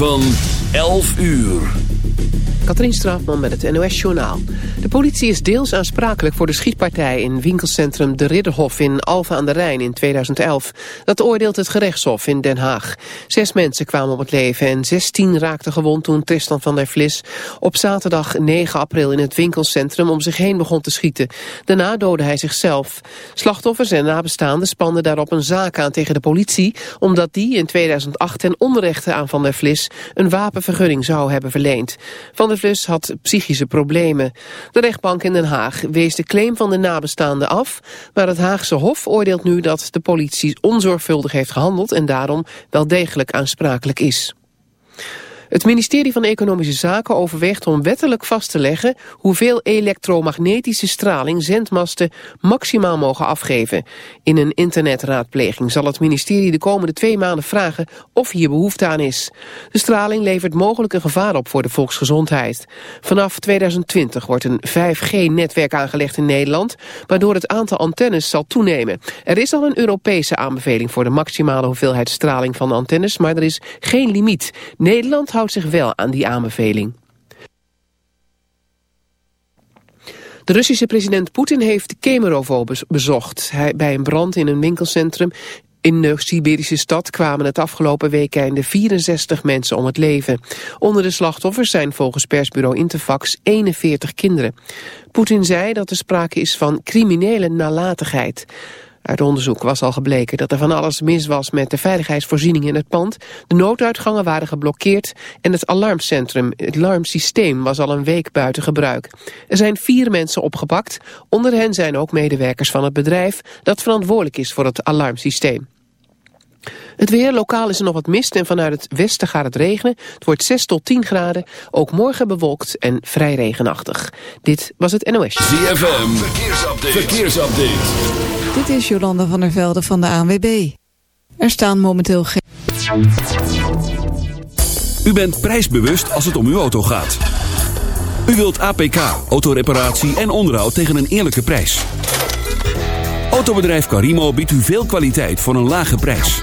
Van 11 uur. Katrien Straatman met het NOS-journaal. De politie is deels aansprakelijk voor de schietpartij in winkelcentrum De Ridderhof in Alphen aan de Rijn in 2011. Dat oordeelt het gerechtshof in Den Haag. Zes mensen kwamen op het leven en 16 raakten gewond toen Tristan van der Vlis op zaterdag 9 april in het winkelcentrum om zich heen begon te schieten. Daarna doodde hij zichzelf. Slachtoffers en nabestaanden spanden daarop een zaak aan tegen de politie omdat die in 2008 ten onrechte aan van der Vlis een wapenvergunning zou hebben verleend. Van der Vlis had psychische problemen. De rechtbank in Den Haag wees de claim van de nabestaanden af, maar het Haagse Hof oordeelt nu dat de politie onzorgvuldig heeft gehandeld en daarom wel degelijk aansprakelijk is. Het ministerie van Economische Zaken overweegt om wettelijk vast te leggen hoeveel elektromagnetische straling zendmasten maximaal mogen afgeven. In een internetraadpleging zal het ministerie de komende twee maanden vragen of hier behoefte aan is. De straling levert mogelijk een gevaar op voor de volksgezondheid. Vanaf 2020 wordt een 5G-netwerk aangelegd in Nederland, waardoor het aantal antennes zal toenemen. Er is al een Europese aanbeveling voor de maximale hoeveelheid straling van antennes, maar er is geen limiet. Nederland houdt zich wel aan die aanbeveling. De Russische president Poetin heeft Kemerovo bezocht. Hij, bij een brand in een winkelcentrum in de Siberische stad kwamen het afgelopen weekende 64 mensen om het leven. Onder de slachtoffers zijn volgens persbureau Interfax 41 kinderen. Poetin zei dat er sprake is van criminele nalatigheid. Uit onderzoek was al gebleken dat er van alles mis was met de veiligheidsvoorzieningen in het pand. De nooduitgangen waren geblokkeerd en het alarmcentrum, het alarmsysteem, was al een week buiten gebruik. Er zijn vier mensen opgepakt. Onder hen zijn ook medewerkers van het bedrijf dat verantwoordelijk is voor het alarmsysteem. Het weer, lokaal is er nog wat mist en vanuit het westen gaat het regenen. Het wordt 6 tot 10 graden, ook morgen bewolkt en vrij regenachtig. Dit was het NOS. ZFM, verkeersupdate. verkeersupdate. Dit is Jolanda van der Velde van de ANWB. Er staan momenteel geen... U bent prijsbewust als het om uw auto gaat. U wilt APK, autoreparatie en onderhoud tegen een eerlijke prijs. Autobedrijf Carimo biedt u veel kwaliteit voor een lage prijs.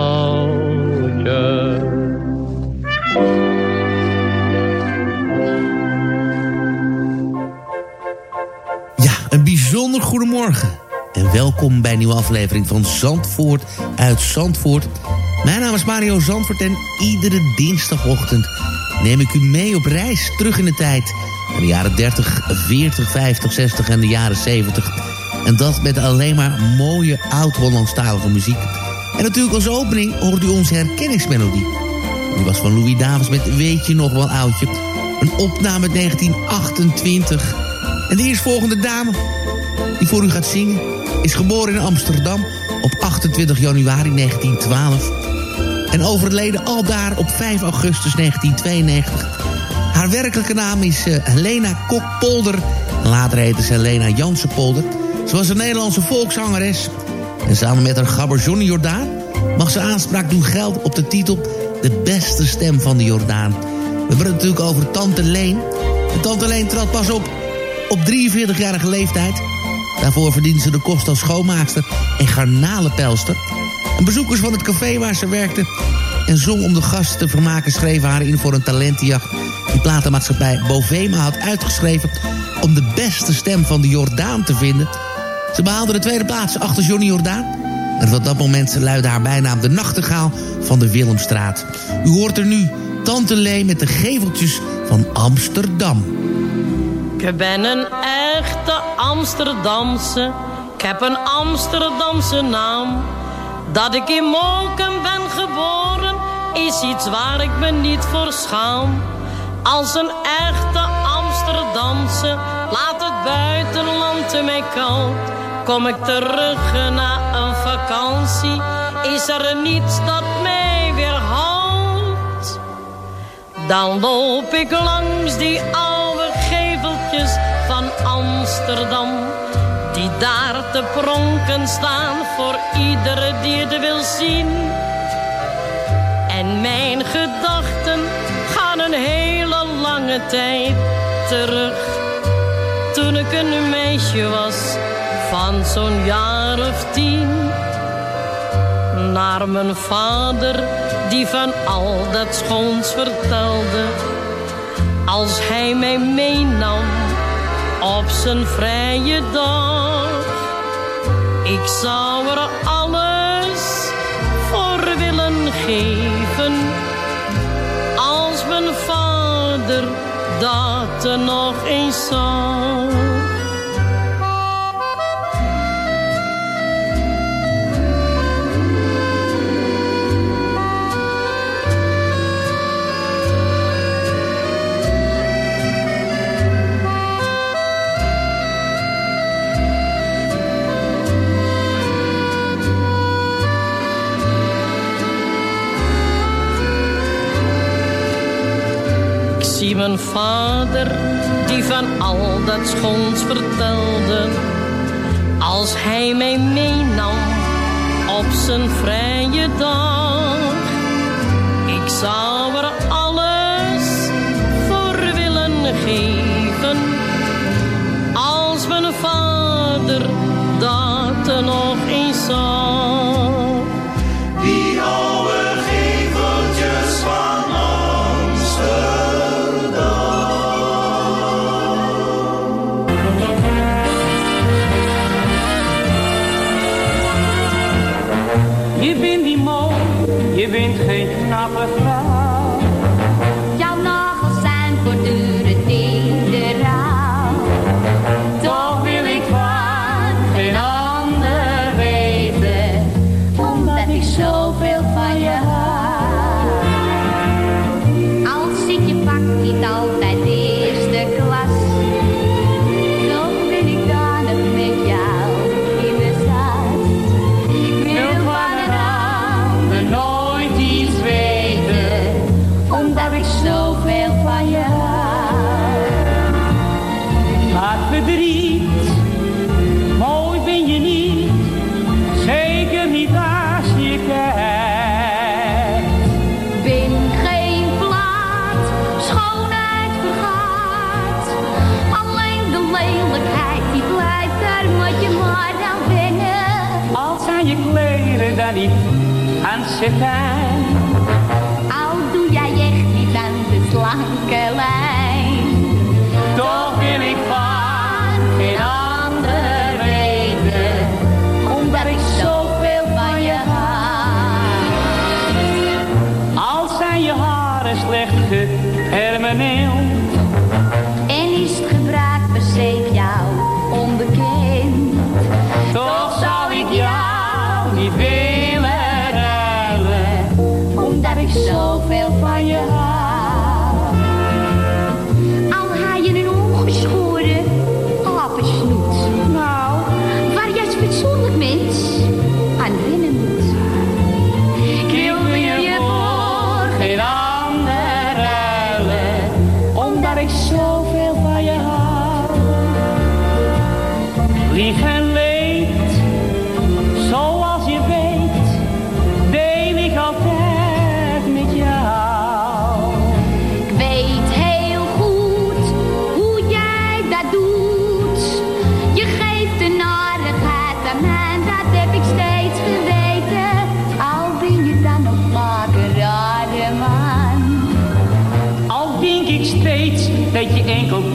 Ja, een bijzonder goedemorgen. En welkom bij een nieuwe aflevering van Zandvoort uit Zandvoort. Mijn naam is Mario Zandvoort en iedere dinsdagochtend neem ik u mee op reis terug in de tijd. Naar de jaren 30, 40, 50, 60 en de jaren 70. En dat met alleen maar mooie oud-Hollandstalige muziek. En natuurlijk als opening hoort u onze herkenningsmelodie. Die was van Louis Davis met Weet je nog wel oudje. Een opname uit 1928. En de eerstvolgende dame die voor u gaat zingen... is geboren in Amsterdam op 28 januari 1912... en overleden aldaar op 5 augustus 1992. Haar werkelijke naam is uh, Helena Kokpolder. Later heette ze Helena Jansenpolder. Ze was een Nederlandse volkszangeres. En samen met haar gabber Johnny Jordaan... mag ze aanspraak doen gelden op de titel... De beste stem van de Jordaan. We hebben het natuurlijk over Tante Leen. En Tante Leen trad pas op op 43-jarige leeftijd. Daarvoor verdiende ze de kost als schoonmaakster en garnalenpelster. En bezoekers van het café waar ze werkte en zong om de gasten te vermaken... schreven haar in voor een talentenjacht... die platenmaatschappij Bovema had uitgeschreven... om de beste stem van de Jordaan te vinden. Ze behaalde de tweede plaats achter Johnny Jordaan... en van dat moment luidde haar bijnaam de nachtegaal van de Willemstraat. U hoort er nu Tante Lee met de geveltjes van Amsterdam. Ik ben een echte Amsterdamse. Ik heb een Amsterdamse naam. Dat ik in Moken ben geboren is iets waar ik me niet voor schaam. Als een echte Amsterdamse laat het buitenland mij koud. Kom ik terug na een vakantie, is er niets dat mij weerhoudt. Dan loop ik langs die oude geveltjes van Amsterdam. Die daar te pronken staan voor iedere die het wil zien. En mijn gedachten gaan een hele lange tijd terug. Toen ik een meisje was van zo'n jaar of tien. Naar mijn vader die van al dat schoons vertelde. Als hij mij meenam op zijn vrije dag. Ik zou er alles voor willen geven. Als mijn vader dat er nog eens zou. mijn vader, die van al dat schoons vertelde. Als hij mij meenam op zijn vrije dag. Ik zou er alles voor willen geven. Als mijn vader dat er nog eens zou.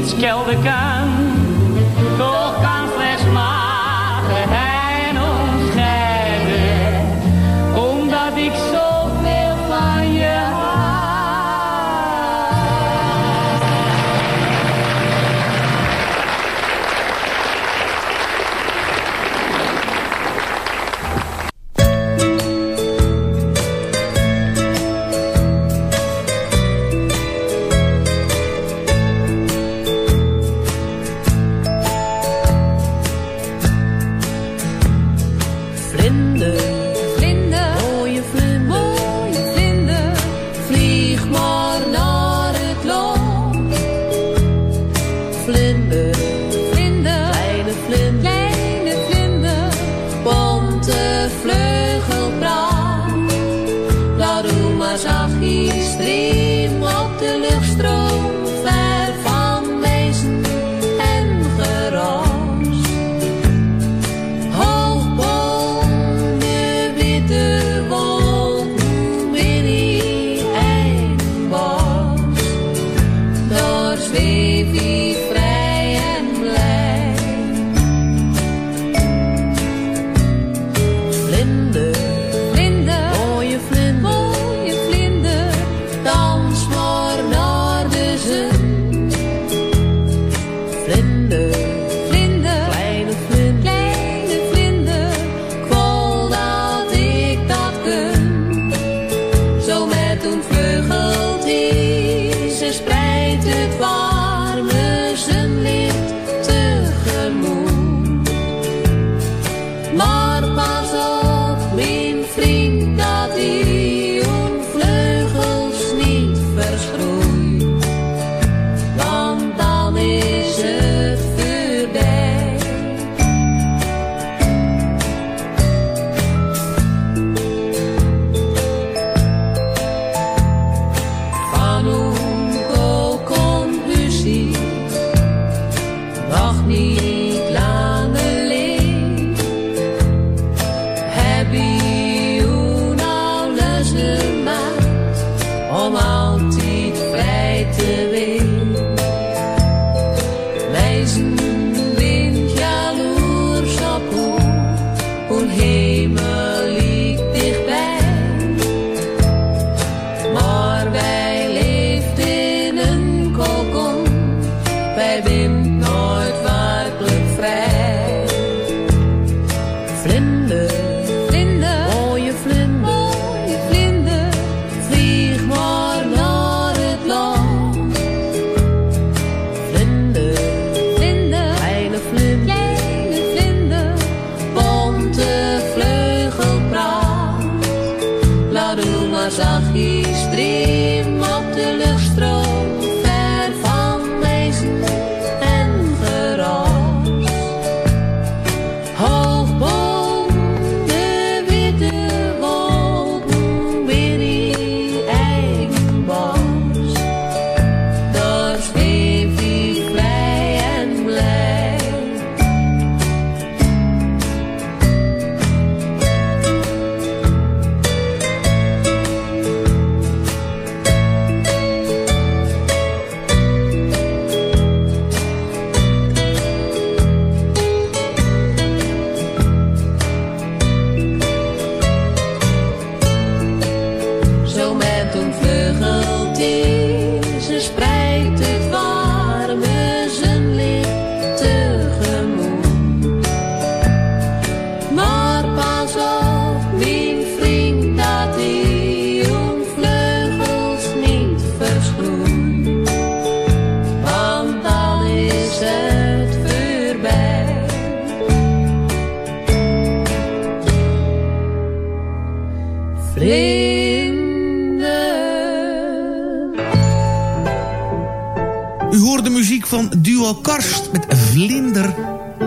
Skeldekaan.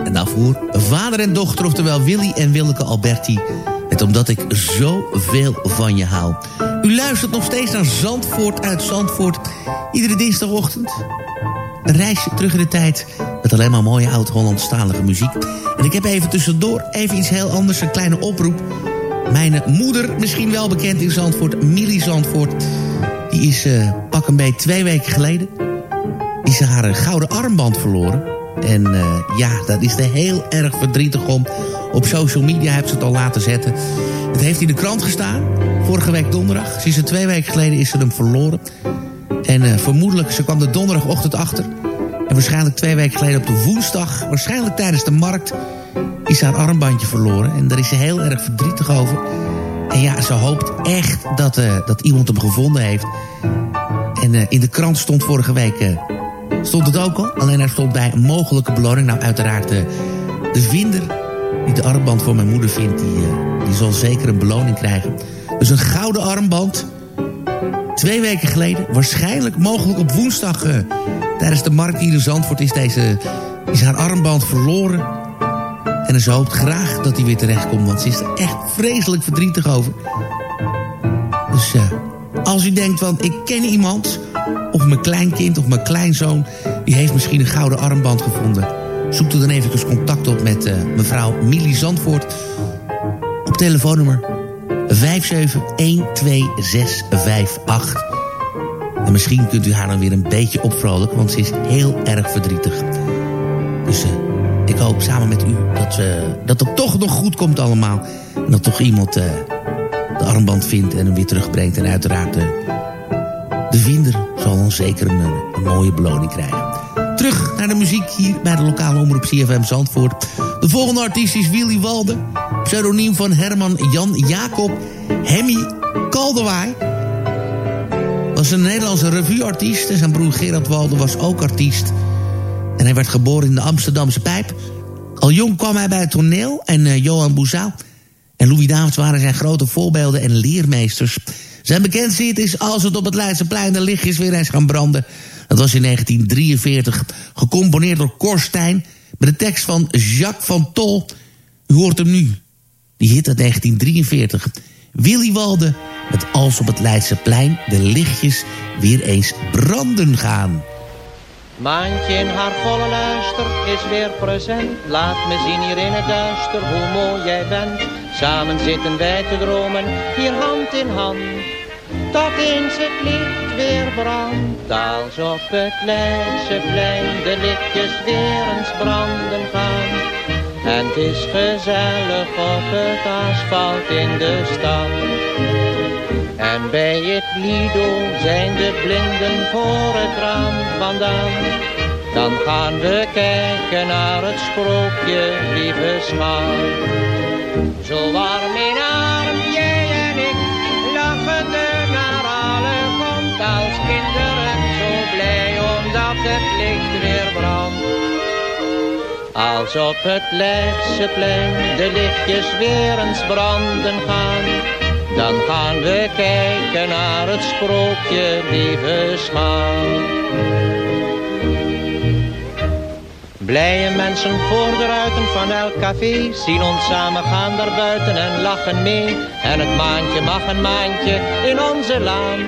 En daarvoor vader en dochter, oftewel Willy en Willeke Alberti. Met Omdat ik zoveel van je hou. U luistert nog steeds naar Zandvoort uit Zandvoort. Iedere dinsdagochtend. Een reisje terug in de tijd. Met alleen maar mooie oud-Hollandstalige muziek. En ik heb even tussendoor even iets heel anders. Een kleine oproep. Mijn moeder, misschien wel bekend in Zandvoort, Millie Zandvoort... die is eh, pak een beetje twee weken geleden... is haar eh, gouden armband verloren. En eh, ja, dat is er heel erg verdrietig om. Op social media heeft ze het al laten zetten. Het heeft in de krant gestaan, vorige week donderdag. Sinds twee weken geleden is ze hem verloren. En eh, vermoedelijk, ze kwam de donderdagochtend achter... En waarschijnlijk twee weken geleden op de woensdag... waarschijnlijk tijdens de markt... is haar armbandje verloren. En daar is ze heel erg verdrietig over. En ja, ze hoopt echt dat, eh, dat iemand hem gevonden heeft. En in de krant stond vorige week... stond het ook al. Alleen er stond bij een mogelijke beloning. Nou, uiteraard eh, de vinder die de armband voor mijn moeder vindt... Die, eh, die zal zeker een beloning krijgen. Dus een gouden armband... Twee weken geleden, waarschijnlijk mogelijk op woensdag... eh, tijdens de markt hier in Zandvoort is, deze, is haar armband verloren. En ze hoopt graag dat hij weer terechtkomt... want ze is er echt vreselijk verdrietig over. Dus eh, als u denkt van, ik ken iemand... of mijn kleinkind of mijn kleinzoon... die heeft misschien een gouden armband gevonden... zoek er dan even contact op met eh, mevrouw Millie Zandvoort... op telefoonnummer 5712658. En misschien kunt u haar dan weer een beetje opvrolijken... want ze is heel erg verdrietig. Dus eh, ik hoop samen met u dat, eh, dat het toch nog goed komt allemaal. En dat toch iemand de armband vindt en hem weer terugbrengt. En uiteraard de vinder zal dan zeker een, eh, een mooie beloning krijgen. Terug naar de muziek hier bij de lokale omroep CFM Zandvoort. De volgende artiest is Willy Walde. Pseudoniem van Herman Jan Jacob Hemmy Kaldewaai. Was een Nederlandse revueartiest. En zijn broer Gerard Walde was ook artiest. En hij werd geboren in de Amsterdamse Pijp. Al jong kwam hij bij het toneel en eh, Johan Boezou en Louis Davids waren zijn grote voorbeelden en leermeesters. Zijn bekendste is Als het op het Leidseplein de lichtjes weer eens gaan branden. Dat was in 1943, gecomponeerd door Korstijn... met de tekst van Jacques van Tol. U hoort hem nu. Die hit uit 1943. Willy Walde met Als op het Leidseplein de lichtjes weer eens branden gaan. Maantje in haar volle luister is weer present. Laat me zien hier in het duister hoe mooi jij bent. Samen zitten wij te dromen, hier hand in hand. tot eens het licht weer brandt. Als op het Leidseplein de lichtjes weer eens branden gaan. En het is gezellig op het asfalt in de stad. En bij het Lido zijn de blinden voor het raam vandaan. Dan gaan we kijken naar het sprookje, lieve schat. Zo warm in arm, jij en ik, lachende naar alle komt als kinderen. Zo blij omdat het licht weer brandt. Als op het Leidseplein de lichtjes weer eens branden gaan. Dan gaan we kijken naar het sprookje, lieve schat. Blije mensen voor de ruiten van elk café zien ons samen gaan daar buiten en lachen mee. En het maandje mag een maandje in onze laan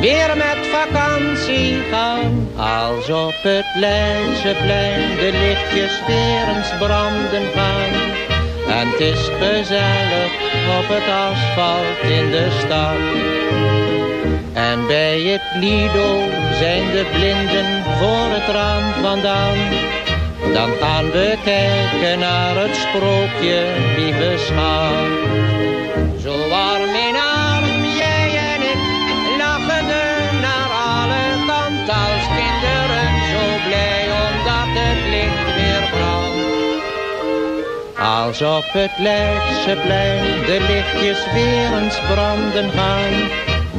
weer met vakantie gaan. Als op het Leidseplein de lichtjes weer eens branden gaan. En het is gezellig op het asfalt in de stad. En bij het Lido zijn de blinden voor het raam vandaan. Dan gaan we kijken naar het sprookje, lieve schat. Als op het Leidseplein de lichtjes weer eens branden gaan.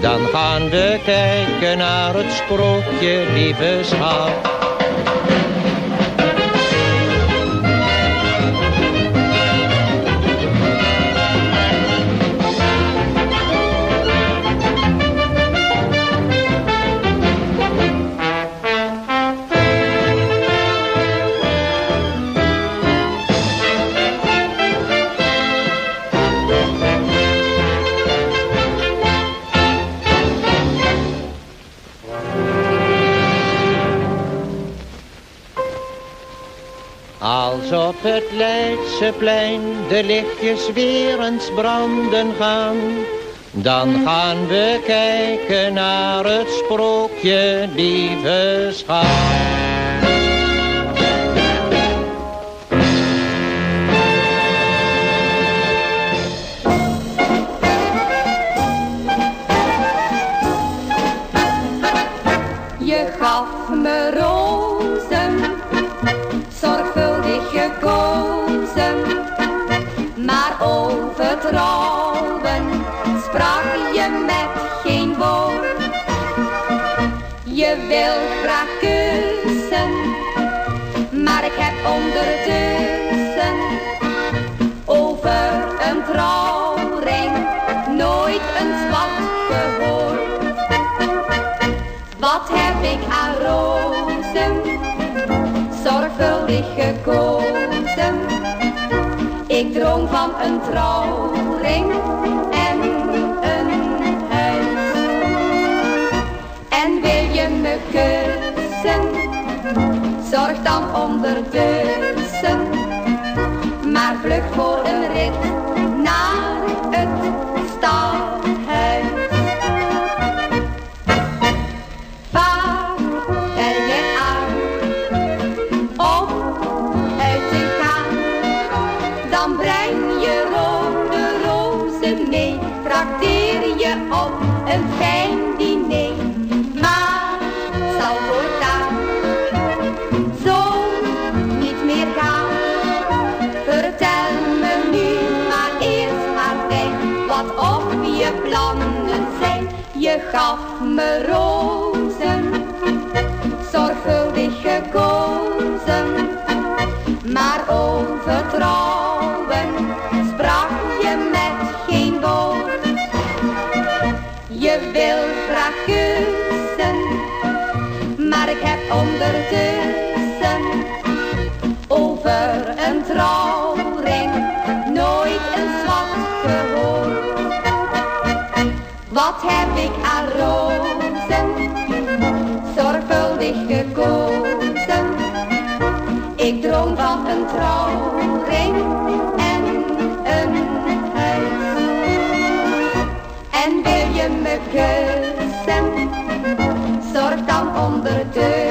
Dan gaan we kijken naar het sprookje, lieve schat. Het Leidseplein de lichtjes weer eens branden gaan, dan gaan we kijken naar het sprookje, lieve schat. Ik aan rozen, zorgvuldig gekozen. Ik droom van een trouwring en een huis. En wil je me kussen, zorg dan ondertussen. Maar vlug voor een rit naar ondertussen over een trouwring nooit een zwart gehoord. Wat heb ik aan rozen, zorgvuldig gekozen. Ik droom van een trouwring en een huis. En wil je me kussen? zorg dan ondertussen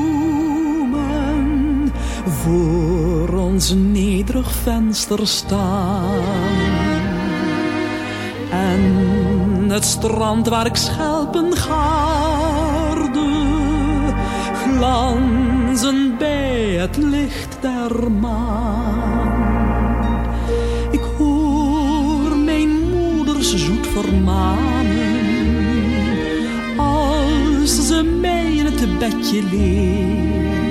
voor ons nederig venster staan. En het strand waar ik schelpen gaarde, glanzen bij het licht der maan. Ik hoor mijn moeders zoet vermanen, als ze mij in het bedje leert.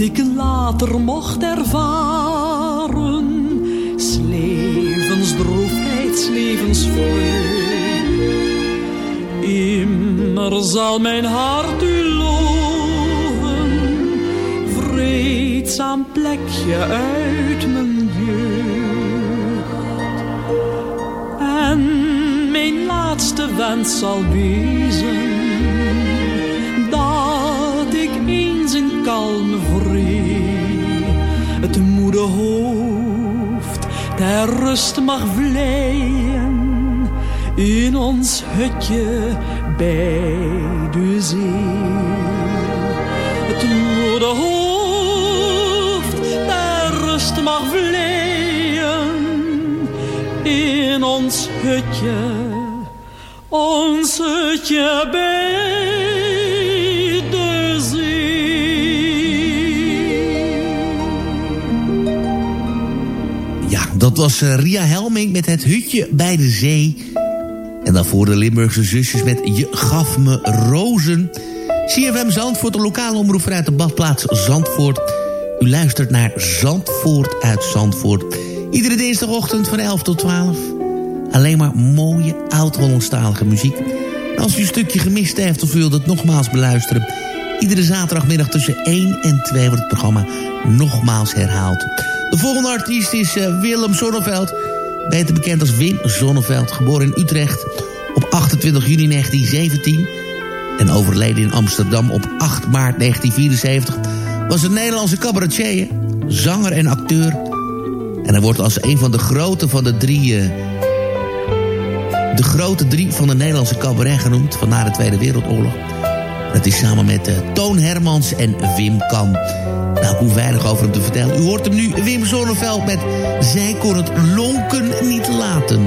ik later mocht ervaren, s levens droefheid. Immer zal mijn hart u loven, vreedzaam plekje uit mijn jeugd. En mijn laatste wens zal wezen, dat ik eens in vrede het moede hoofd ter rust mag vleien in ons hutje bij de zee. Het moede hoofd ter rust mag vleien in ons hutje, ons hutje bij dat was eh, Ria Helming met het hutje bij de zee. En daarvoor de Limburgse zusjes met Je gaf me rozen. CFM Zandvoort, de lokale omroep vanuit de badplaats Zandvoort. U luistert naar Zandvoort uit Zandvoort. Iedere dinsdagochtend van 11 tot 12. Alleen maar mooie, oud-Hollandstalige muziek. En als u een stukje gemist heeft of wilt het nogmaals beluisteren... iedere zaterdagmiddag tussen 1 en 2 wordt het programma nogmaals herhaald. De volgende artiest is eh, Willem Zonneveld. Beter bekend als Wim Zonneveld. Geboren in Utrecht op 28 juni 1917. En overleden in Amsterdam op 8 maart 1974. Was een Nederlandse cabaretier, zanger en acteur. En hij wordt als een van de grote van de drie... eh, de grote drie van de Nederlandse cabaret genoemd... van na de Tweede Wereldoorlog. Dat is samen met eh, Toon Hermans en Wim Kan. Nou, ik hoef weinig over hem te vertellen. U hoort hem nu, Wim Zonneveld, met Zij kon het lonken niet laten.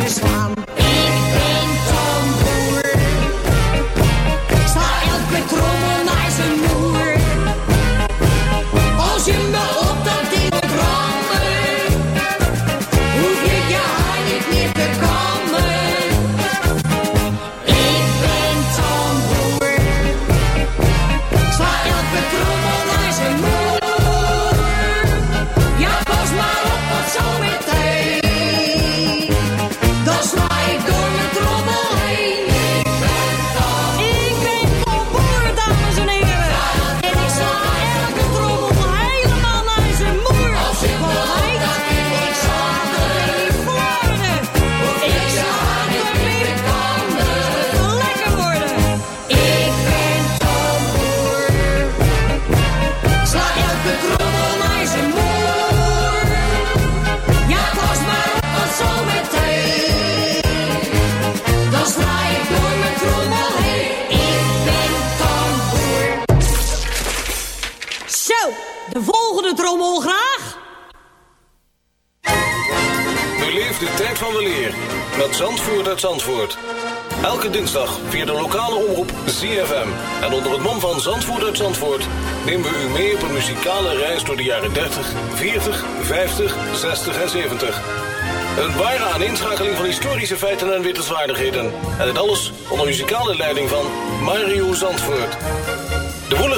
this one. feiten en wittelswaardigheden. En dit alles onder muzikale leiding van Mario Zandvoort.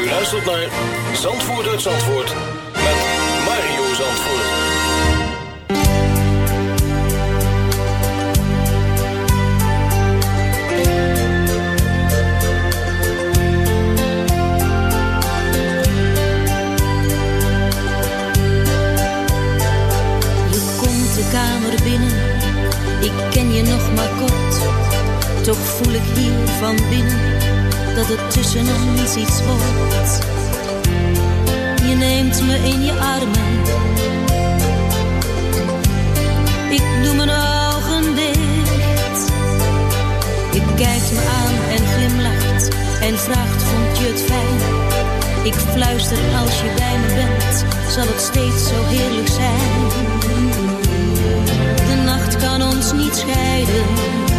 U luistert naar Zandvoort Zandvoort met Mario Zandvoort. Je komt de kamer binnen, ik ken je nog maar kort. Toch voel ik hier van binnen dat er tussen ons iets wordt. Je neemt me in je armen. Ik doe mijn ogen dicht. Je kijkt me aan en glimlacht en vraagt: Vond je het fijn? Ik fluister als je bij me bent, zal het steeds zo heerlijk zijn. De nacht kan ons niet scheiden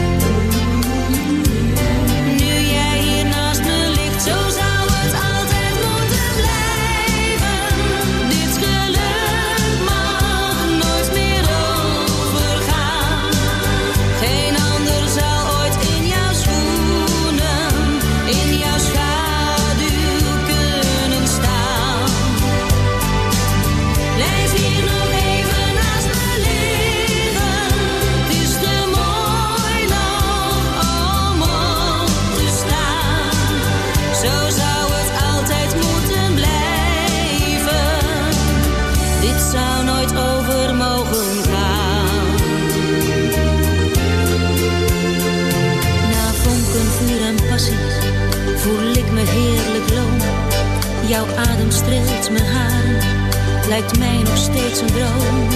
lijkt mij nog steeds een droom.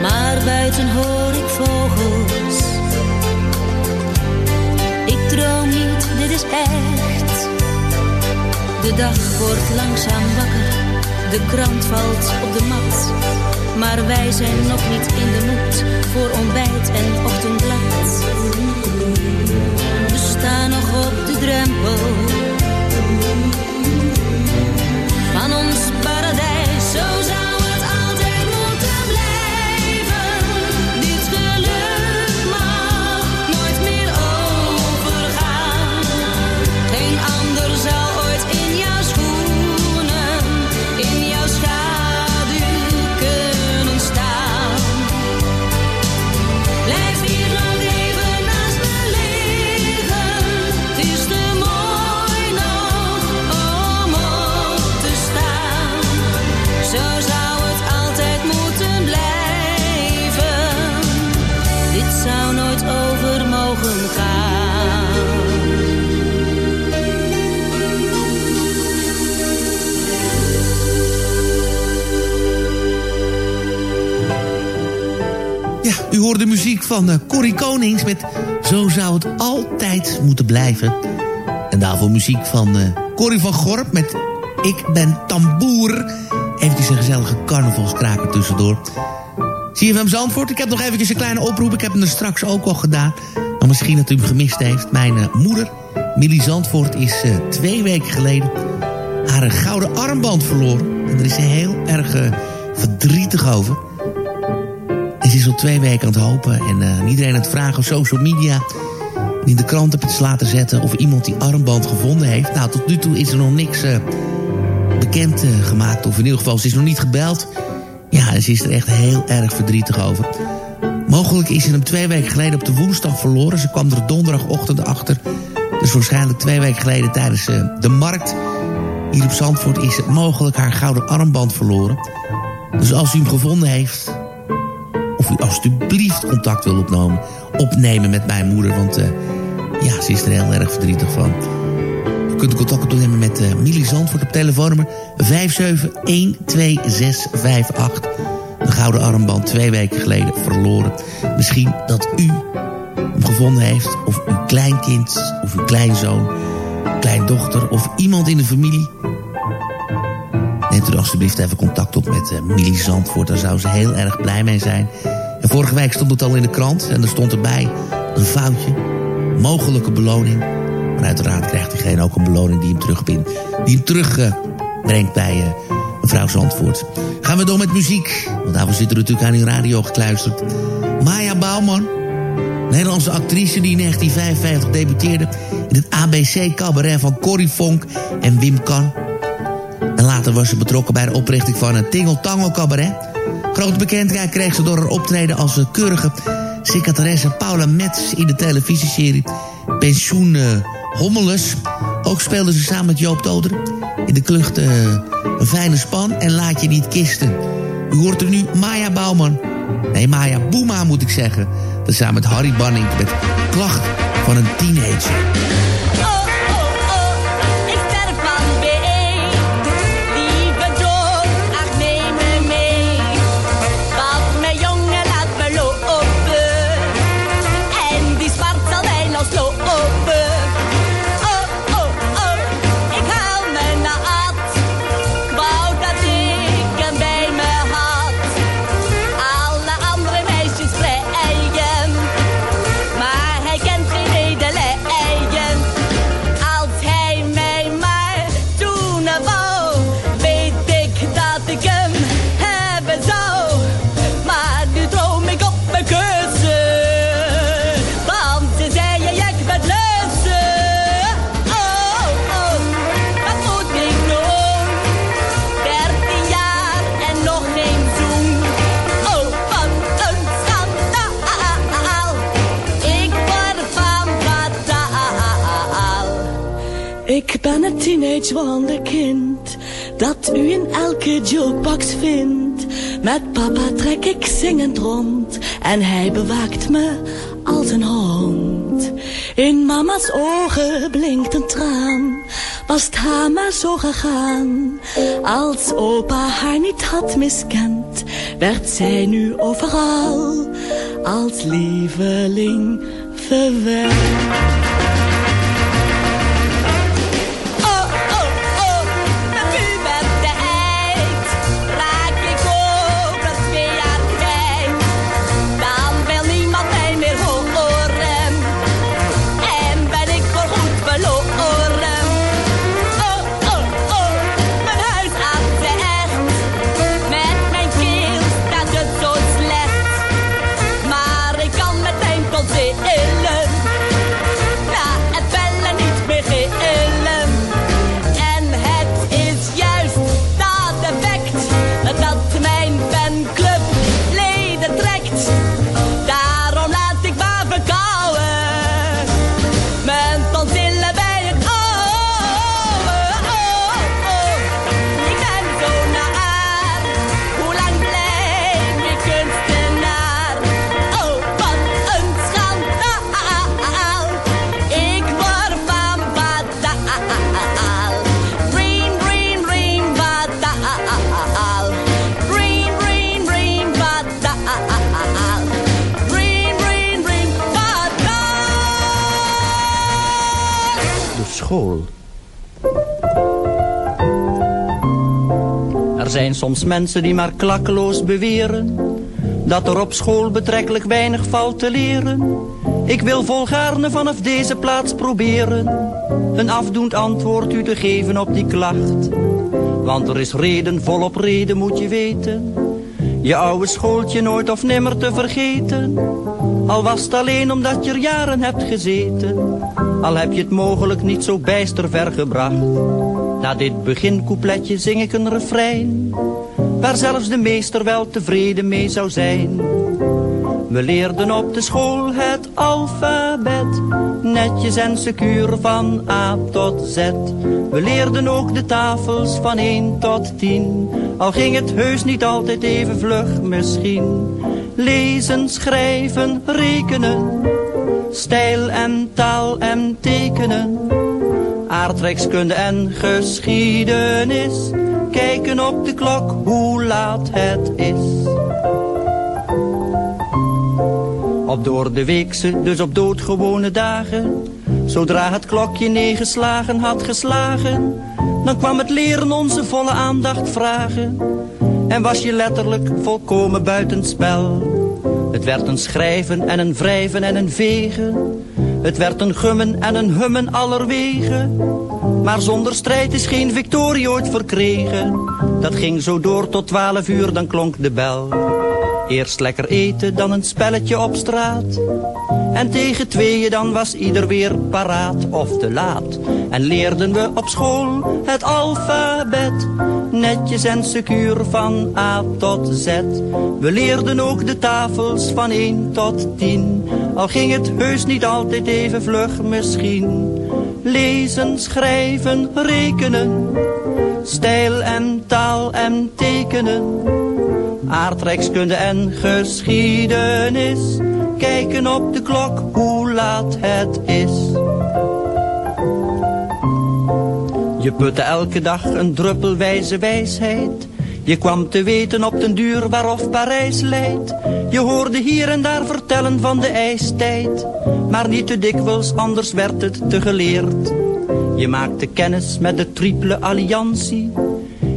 Maar buiten hoor ik vogels. Ik droom niet, dit is echt. De dag wordt langzaam wakker, de krant valt op de mat. Maar wij zijn nog niet in de moed voor ontbijt en ochtendblad. We staan nog op de drempel van Hoort de muziek van eh, Corrie Konings met Zo zou het altijd moeten blijven. En daarvoor muziek van eh, Corrie van Gorp met Ik ben tamboer. Eventjes een gezellige carnavalskraker tussendoor. CFM Zandvoort, ik heb nog eventjes een kleine oproep. Ik heb hem er straks ook al gedaan. Maar misschien dat u hem gemist heeft. Mijn eh, moeder, Millie Zandvoort, is twee weken geleden haar gouden armband verloren. En daar is ze heel erg verdrietig over. Ze is al twee weken aan het hopen. En eh, iedereen aan het vragen op social media. In de krant heb het laten zetten of iemand die armband gevonden heeft. Nou, tot nu toe is er nog niks eh, bekend eh, gemaakt. Of in ieder geval, ze is nog niet gebeld. Ja, ze is er echt heel erg verdrietig over. Mogelijk is ze hem twee weken geleden op de woensdag verloren. Ze kwam er donderdagochtend achter. Dus waarschijnlijk twee weken geleden tijdens de markt... hier op Zandvoort is ze mogelijk haar gouden armband verloren. Dus als u hem gevonden heeft of u alstublieft contact wil opnemen, opnemen met mijn moeder. Want eh, ja, ze is er heel erg verdrietig van. U kunt contact opnemen met uh, Millie Zandvoort op telefoonnummer 5712658. De gouden armband twee weken geleden verloren. Misschien dat u hem gevonden heeft. Of uw kleinkind, of uw kleinzoon, kleindochter... of iemand in de familie Neemt u alsjeblieft even contact op met uh, Millie Zandvoort. Daar zou ze heel erg blij mee zijn. En vorige week stond het al in de krant. En er stond erbij een foutje. Mogelijke beloning. Maar uiteraard krijgt diegene ook een beloning die hem terugbindt. Die hem terugbrengt bij uh, mevrouw Zandvoort. Gaan we door met muziek. Want daarvoor zit er natuurlijk aan uw radio gekluisterd. Maya Bouwman. Nederlandse actrice die in 1955 debuteerde... in het ABC-cabaret van Corrie Vonk en Wim Kan... En later was ze betrokken bij de oprichting van een Tingle Tangle cabaret. Grote bekendheid kreeg ze door haar optreden als een keurige secretaresse Paula Metz in de televisieserie Pensioen uh, Hommeles. Ook speelde ze samen met Joop Doder in de klucht uh, Een Fijne Span en Laat Je Niet Kisten. U hoort er nu Maya Bouwman. Nee, Maya Boema moet ik zeggen. Samen met Harry Banning met Klacht van een Teenager. Teenage wonderkind dat u in elke jukebox vindt. Met papa trek ik zingend rond en hij bewaakt me als een hond. In mama's ogen blinkt een traan, was het haar maar zo gegaan. Als opa haar niet had miskend, werd zij nu overal als lieveling verwend. Zijn soms mensen die maar klakkeloos beweren dat er op school betrekkelijk weinig valt te leren. Ik wil volgaarne vanaf deze plaats proberen een afdoend antwoord u te geven op die klacht. Want er is reden volop reden moet je weten. Je oude schooltje nooit of nimmer te vergeten. Al was het alleen omdat je er jaren hebt gezeten. Al heb je het mogelijk niet zo bijster ver gebracht. Na dit begincoupletje zing ik een refrein. Waar zelfs de meester wel tevreden mee zou zijn. We leerden op de school het alfabet, netjes en secuur van A tot Z. We leerden ook de tafels van 1 tot 10, al ging het heus niet altijd even vlug misschien. Lezen, schrijven, rekenen, stijl en taal en tekenen. Aardrijkskunde en geschiedenis, kijken op de klok hoe laat het is. Op door de weekse, dus op doodgewone dagen. Zodra het klokje negen slagen had geslagen, dan kwam het leren onze volle aandacht vragen. En was je letterlijk volkomen buitenspel. Het werd een schrijven en een wrijven en een vegen. Het werd een gummen en een hummen allerwegen. Maar zonder strijd is geen victorie ooit verkregen. Dat ging zo door tot twaalf uur, dan klonk de bel. Eerst lekker eten, dan een spelletje op straat. En tegen tweeën dan was ieder weer paraat of te laat. En leerden we op school het alfabet. Netjes en secuur van A tot Z. We leerden ook de tafels van 1 tot 10. Al ging het heus niet altijd even vlug misschien. Lezen, schrijven, rekenen. Stijl en taal en tekenen. Aardrijkskunde en geschiedenis. Kijken op de klok hoe laat het is. Je putte elke dag een druppel wijze wijsheid. Je kwam te weten op den duur waarof Parijs leidt. Je hoorde hier en daar vertellen van de ijstijd. Maar niet te dikwijls, anders werd het te geleerd. Je maakte kennis met de triple alliantie.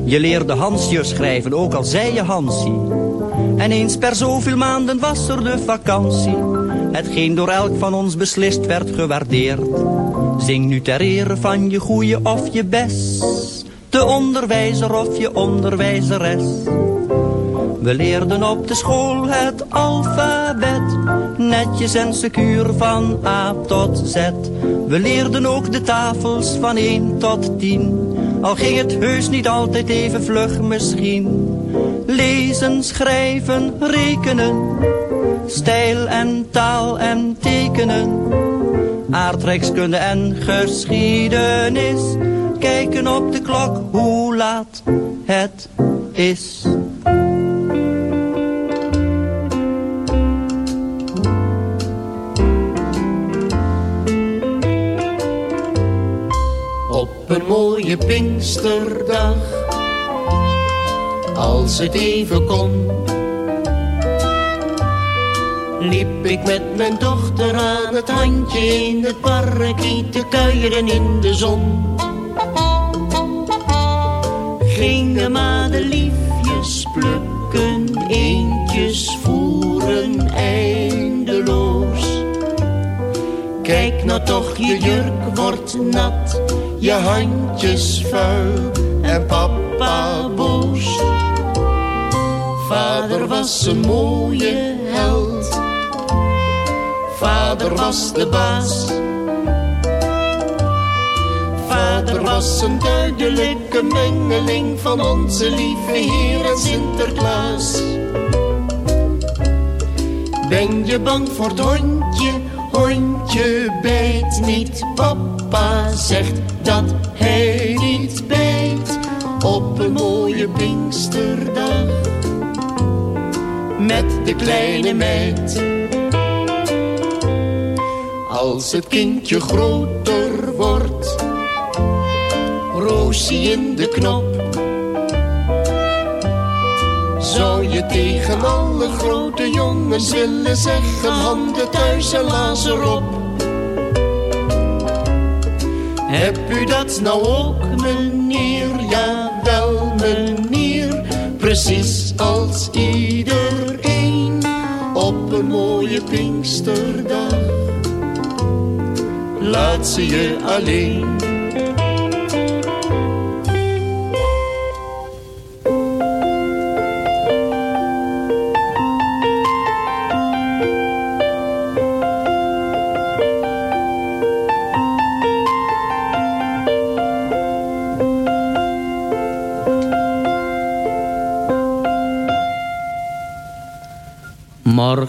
Je leerde Hansje schrijven, ook al zei je Hansie. En eens per zoveel maanden was er de vakantie. Hetgeen door elk van ons beslist werd gewaardeerd. Zing nu ter ere van je goeie of je best. De onderwijzer of je onderwijzeres. We leerden op de school het alfabet. Netjes en secuur van A tot Z. We leerden ook de tafels van 1 tot 10. Al ging het heus niet altijd even vlug misschien. Lezen, schrijven, rekenen. Stijl en taal en tekenen. Aardrijkskunde en geschiedenis kijken op de klok hoe laat het is. Op een mooie Pinksterdag, als het even kon, liep ik met mijn dochter aan het handje in het park te kuieren in de zon. Gingen madeliefjes plukken, eentjes voeren eindeloos. Kijk nou toch, je jurk wordt nat, je handjes vuil en papa boos. Vader was een mooie held, vader was de baas. Vader was een duidelijke mengeling van onze lieve Heer en Sinterklaas. Ben je bang voor het hondje? Hondje bijt niet. Papa zegt dat hij niet bijt. Op een mooie Pinksterdag. Met de kleine meid. Als het kindje groter wordt. Roosie in de knop. Zou je tegen alle grote jongens willen zeggen Handen thuis en lazen op Heb u dat nou ook meneer? Ja wel meneer Precies als iedereen Op een mooie Pinksterdag Laat ze je alleen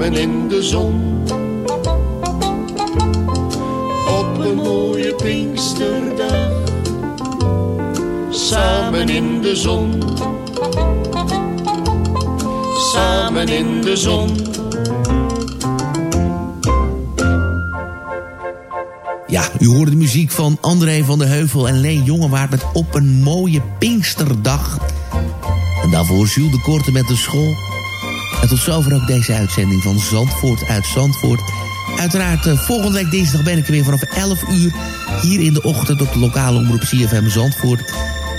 Samen in de zon. Op een mooie Pinksterdag. Samen in de zon. Samen in de zon. Ja, u hoorde de muziek van André van de Heuvel en Leen Jongewaard met Op een mooie Pinksterdag. En daarvoor Jules de Korte met de school. En tot zover ook deze uitzending van Zandvoort uit Zandvoort. Uiteraard, eh, volgende week dinsdag ben ik er weer vanaf 11 uur... hier in de ochtend op de lokale omroep CFM Zandvoort.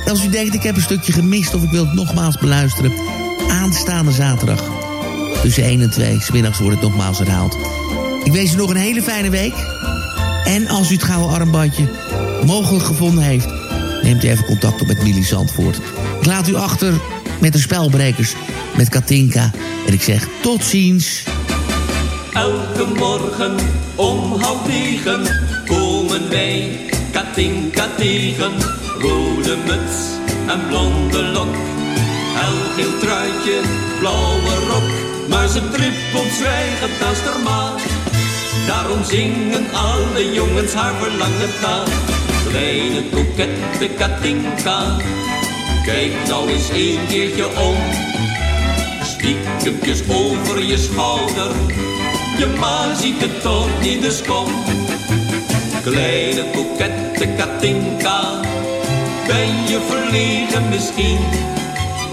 En als u denkt, ik heb een stukje gemist of ik wil het nogmaals beluisteren... aanstaande zaterdag tussen 1 en 2, smiddags wordt het nogmaals herhaald. Ik wens u nog een hele fijne week... En als u het gouden armbandje mogelijk gevonden heeft... neemt u even contact op met Millie Zandvoort. Ik laat u achter met de spelbrekers, met Katinka. En ik zeg tot ziens. Elke morgen om half negen komen wij Katinka tegen. Rode muts en blonde lok. Helgeel truitje, blauwe rok. Maar ze trippelt zwijgend haar maag. Daarom zingen alle jongens haar verlangen na. Kleine kokette Katinka, kijk nou eens een keertje om. Stiekempjes over je schouder, je ma ziet het toch niet, dus kom. Kleine kokette Katinka, ben je verlegen misschien?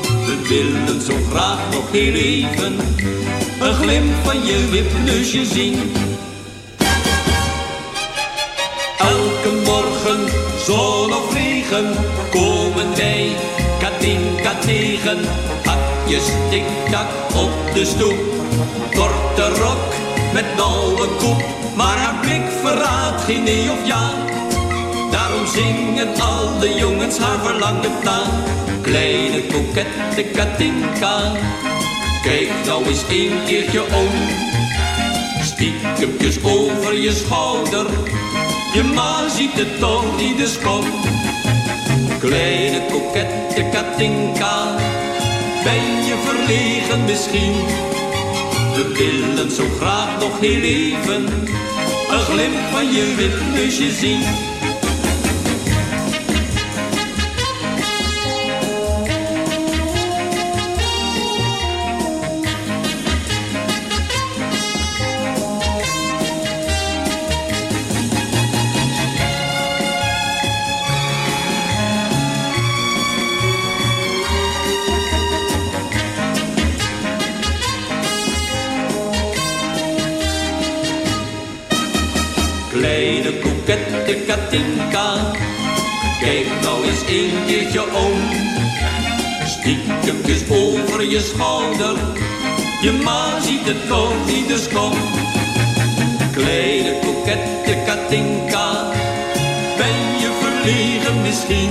We willen zo graag nog heel even een glimp van je wipneusje zien. Elke morgen, zon of regen, komen wij Katinka tegen. Hakjes tik-tak op de stoep, korte rok met nauwe koep. Maar haar blik verraadt geen nee of ja. Daarom zingen alle jongens haar verlangend na. Kleine kokette Katinka, kijk nou eens een keertje om. Stiekempjes over je schouder, je ma ziet het toch niet, dus kom. Kleine kokette Katinka, ben je verlegen misschien? We willen zo graag nog heel even een glimp van je wipneusje zien. Keertje over je schouder, je ma ziet het toch niet, dus kom. Kleine kokette Katinka, ben je verlegen misschien?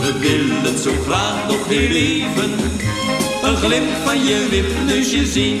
We willen zo graag nog heel even een glimp van je wipneusje zien.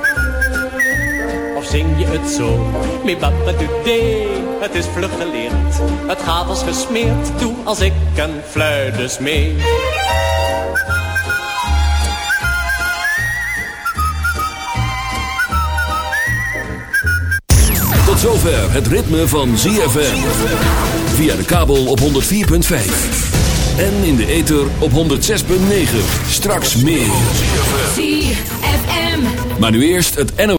zing je het zo. Mi baba today, het is vlug geleerd. Het gaat als gesmeerd, doe als ik een fluit dus mee. Tot zover het ritme van ZFM. Via de kabel op 104.5. En in de ether op 106.9. Straks meer. ZFM. Maar nu eerst het NO.